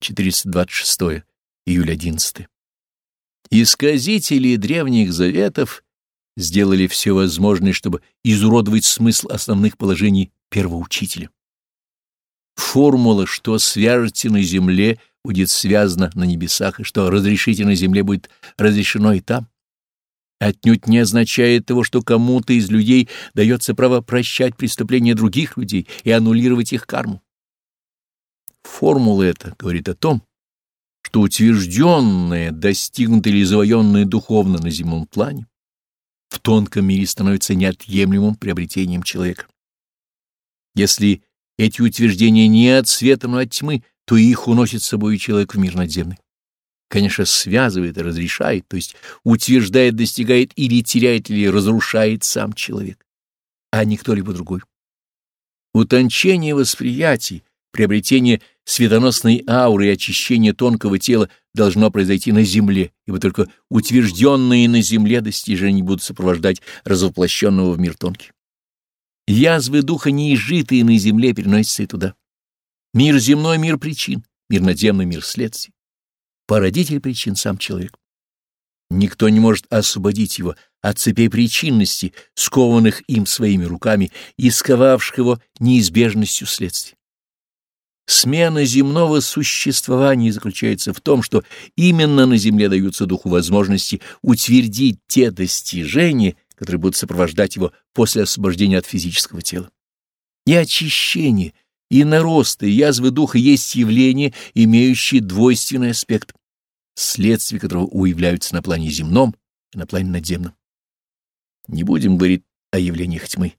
426 июля 11. Исказители древних заветов сделали все возможное, чтобы изуродовать смысл основных положений первого учителя. Формула, что свяжете на земле, будет связана на небесах, и что разрешите на земле, будет разрешено и там, отнюдь не означает того, что кому-то из людей дается право прощать преступления других людей и аннулировать их карму. Формула эта говорит о том, что утвержденное, достигнутое или завоенное духовно на земном плане в тонком мире становится неотъемлемым приобретением человека. Если эти утверждения не от света, но от тьмы, то их уносит с собой человек в мир надземный. Конечно, связывает и разрешает, то есть утверждает, достигает или теряет, или разрушает сам человек, а не кто-либо другой. Утончение восприятий, приобретение светоносной ауры и очищение тонкого тела должно произойти на земле, ибо только утвержденные на земле достижения будут сопровождать развоплощенного в мир тонкий. Язвы духа неизжитые на земле переносятся и туда. Мир земной — мир причин, мир надземный — мир следствий. Породитель причин — сам человек. Никто не может освободить его от цепей причинности, скованных им своими руками и сковавших его неизбежностью следствий. Смена земного существования заключается в том, что именно на земле даются духу возможности утвердить те достижения, которые будут сопровождать его после освобождения от физического тела. И очищение, и нарост, и язвы духа есть явления, имеющие двойственный аспект, следствия которого уявляются на плане земном и на плане надземном. Не будем говорить о явлениях тьмы,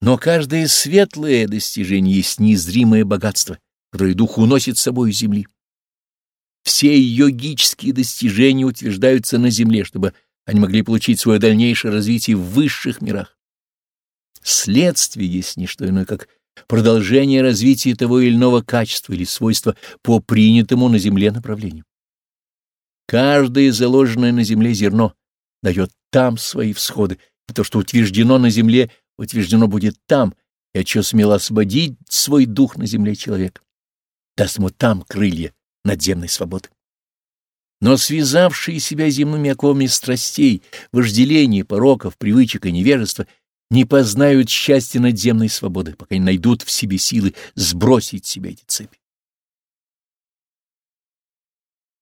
но каждое светлое достижение есть незримое богатство — который дух уносит с собой земли. Все йогические достижения утверждаются на земле, чтобы они могли получить свое дальнейшее развитие в высших мирах. Следствие есть не что иное, как продолжение развития того или иного качества или свойства по принятому на земле направлению. Каждое заложенное на земле зерно дает там свои всходы, и то, что утверждено на земле, утверждено будет там, и от чего смело освободить свой дух на земле человека даст ему там крылья надземной свободы. Но связавшие себя земными оковами страстей, вожделений, пороков, привычек и невежества не познают счастья надземной свободы, пока не найдут в себе силы сбросить с себя эти цепи.